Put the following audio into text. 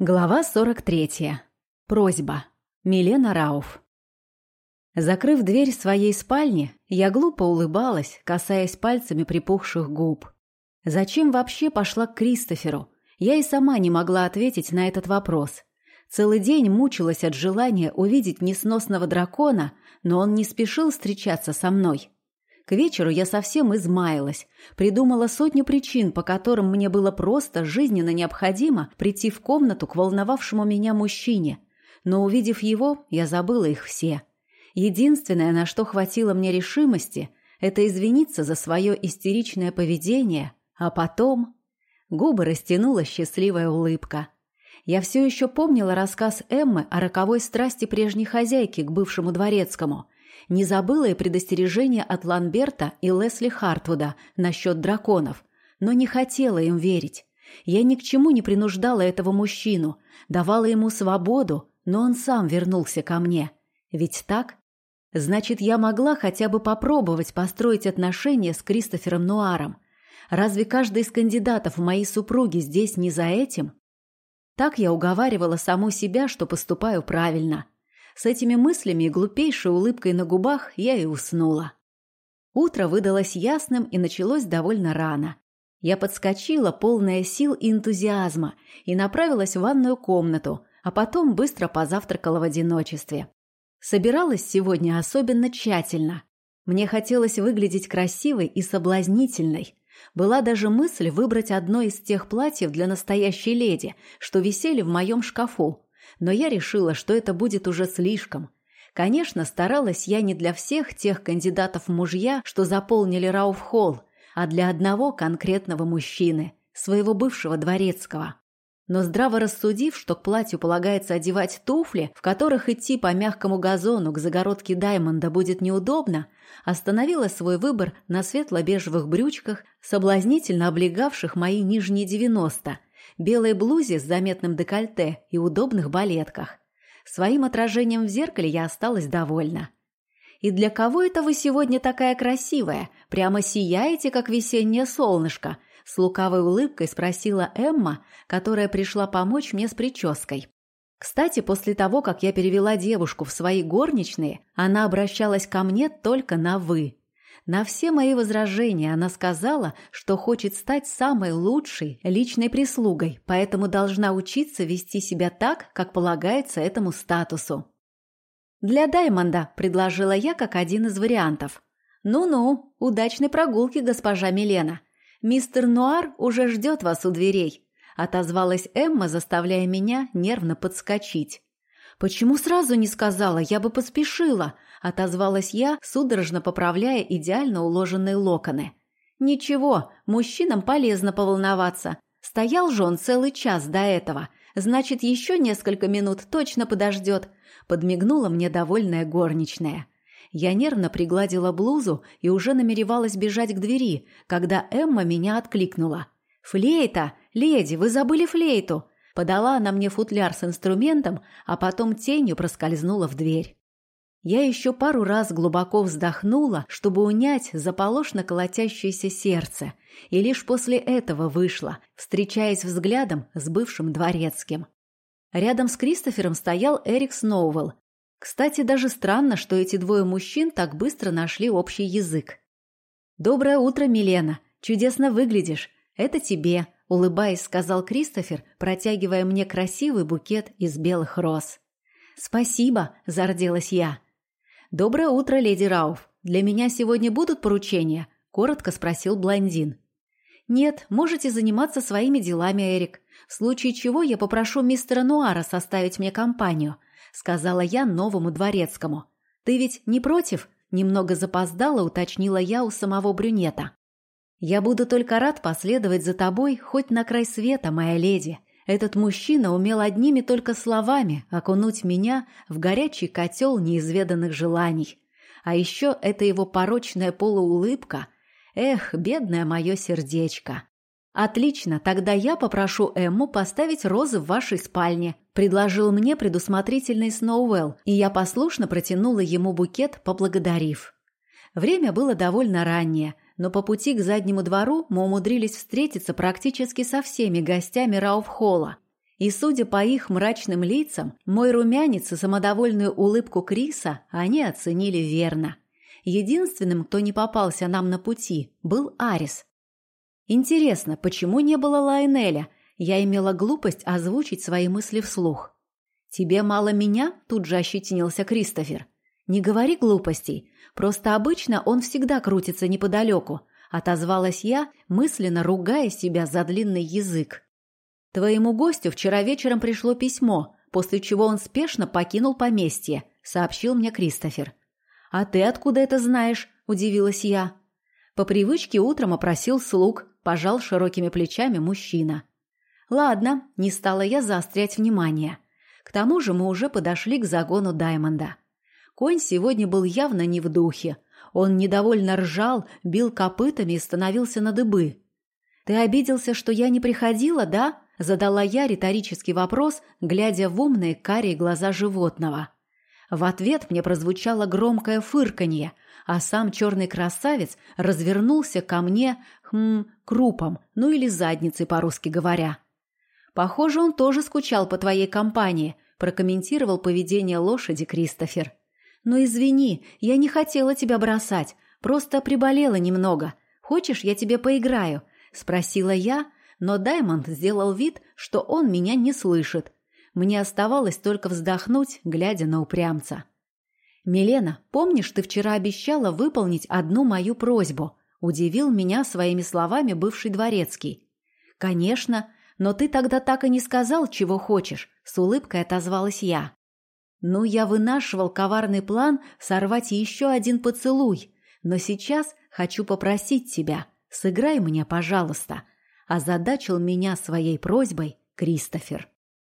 Глава 43. Просьба. Милена Рауф. Закрыв дверь своей спальни, я глупо улыбалась, касаясь пальцами припухших губ. Зачем вообще пошла к Кристоферу? Я и сама не могла ответить на этот вопрос. Целый день мучилась от желания увидеть несносного дракона, но он не спешил встречаться со мной. К вечеру я совсем измаялась, придумала сотню причин, по которым мне было просто жизненно необходимо прийти в комнату к волновавшему меня мужчине. Но увидев его, я забыла их все. Единственное, на что хватило мне решимости, это извиниться за свое истеричное поведение, а потом... Губы растянула счастливая улыбка. Я все еще помнила рассказ Эммы о роковой страсти прежней хозяйки к бывшему дворецкому – не забыла и предостережение от Ланберта и Лесли Хартвуда насчет драконов, но не хотела им верить. Я ни к чему не принуждала этого мужчину, давала ему свободу, но он сам вернулся ко мне. Ведь так? Значит, я могла хотя бы попробовать построить отношения с Кристофером Нуаром. Разве каждый из кандидатов в мои супруги здесь не за этим? Так я уговаривала саму себя, что поступаю правильно – с этими мыслями и глупейшей улыбкой на губах я и уснула. Утро выдалось ясным и началось довольно рано. Я подскочила, полная сил и энтузиазма, и направилась в ванную комнату, а потом быстро позавтракала в одиночестве. Собиралась сегодня особенно тщательно. Мне хотелось выглядеть красивой и соблазнительной. Была даже мысль выбрать одно из тех платьев для настоящей леди, что висели в моем шкафу, но я решила, что это будет уже слишком. Конечно, старалась я не для всех тех кандидатов мужья, что заполнили Рауф-холл, а для одного конкретного мужчины, своего бывшего дворецкого. Но здраво рассудив, что к платью полагается одевать туфли, в которых идти по мягкому газону к загородке Даймонда будет неудобно, остановила свой выбор на светло-бежевых брючках, соблазнительно облегавших мои нижние девяносто, белой блузе с заметным декольте и удобных балетках. Своим отражением в зеркале я осталась довольна. «И для кого это вы сегодня такая красивая? Прямо сияете, как весеннее солнышко?» С лукавой улыбкой спросила Эмма, которая пришла помочь мне с прической. Кстати, после того, как я перевела девушку в свои горничные, она обращалась ко мне только на «вы». На все мои возражения она сказала, что хочет стать самой лучшей личной прислугой, поэтому должна учиться вести себя так, как полагается этому статусу. «Для Даймонда», – предложила я как один из вариантов. «Ну-ну, удачной прогулки, госпожа Милена. Мистер Нуар уже ждет вас у дверей», – отозвалась Эмма, заставляя меня нервно подскочить. «Почему сразу не сказала? Я бы поспешила», отозвалась я, судорожно поправляя идеально уложенные локоны. Ничего, мужчинам полезно поволноваться. Стоял же он целый час до этого. Значит, еще несколько минут точно подождет. Подмигнула мне довольная горничная. Я нервно пригладила блузу и уже намеревалась бежать к двери, когда Эмма меня откликнула. «Флейта! Леди, вы забыли флейту!» Подала она мне футляр с инструментом, а потом тенью проскользнула в дверь. Я еще пару раз глубоко вздохнула, чтобы унять заполошно колотящееся сердце, и лишь после этого вышла, встречаясь взглядом с бывшим дворецким. Рядом с Кристофером стоял Эрик Сноуэлл. Кстати, даже странно, что эти двое мужчин так быстро нашли общий язык. «Доброе утро, Милена! Чудесно выглядишь! Это тебе!» – улыбаясь, сказал Кристофер, протягивая мне красивый букет из белых роз. «Спасибо!» – зарделась я. «Доброе утро, леди Рауф. Для меня сегодня будут поручения?» – коротко спросил блондин. «Нет, можете заниматься своими делами, Эрик. В случае чего я попрошу мистера Нуара составить мне компанию», – сказала я новому дворецкому. «Ты ведь не против?» – немного запоздала, уточнила я у самого брюнета. «Я буду только рад последовать за тобой хоть на край света, моя леди», этот мужчина умел одними только словами окунуть меня в горячий котел неизведанных желаний. А еще это его порочная полуулыбка. Эх, бедное мое сердечко. «Отлично, тогда я попрошу Эмму поставить розы в вашей спальне», предложил мне предусмотрительный Сноуэлл, и я послушно протянула ему букет, поблагодарив. Время было довольно раннее – но по пути к заднему двору мы умудрились встретиться практически со всеми гостями Рауфхолла. И, судя по их мрачным лицам, мой румянец и самодовольную улыбку Криса они оценили верно. Единственным, кто не попался нам на пути, был Арис. Интересно, почему не было Лайнеля? Я имела глупость озвучить свои мысли вслух. «Тебе мало меня?» – тут же ощетинился Кристофер. «Не говори глупостей. Просто обычно он всегда крутится неподалеку», – отозвалась я, мысленно ругая себя за длинный язык. «Твоему гостю вчера вечером пришло письмо, после чего он спешно покинул поместье», – сообщил мне Кристофер. «А ты откуда это знаешь?» – удивилась я. По привычке утром опросил слуг, пожал широкими плечами мужчина. «Ладно, не стала я заострять внимание. К тому же мы уже подошли к загону Даймонда. Конь сегодня был явно не в духе. Он недовольно ржал, бил копытами и становился на дыбы. «Ты обиделся, что я не приходила, да?» – задала я риторический вопрос, глядя в умные карие глаза животного. В ответ мне прозвучало громкое фырканье, а сам черный красавец развернулся ко мне, хм, крупом, ну или задницей, по-русски говоря. «Похоже, он тоже скучал по твоей компании», – прокомментировал поведение лошади Кристофер. «Но извини, я не хотела тебя бросать, просто приболела немного. Хочешь, я тебе поиграю?» – спросила я, но Даймонд сделал вид, что он меня не слышит. Мне оставалось только вздохнуть, глядя на упрямца. «Милена, помнишь, ты вчера обещала выполнить одну мою просьбу?» – удивил меня своими словами бывший дворецкий. «Конечно, но ты тогда так и не сказал, чего хочешь», – с улыбкой отозвалась я. Ну, я вынашивал коварный план сорвать еще один поцелуй, но сейчас хочу попросить тебя, сыграй мне, пожалуйста, озадачил меня своей просьбой Кристофер.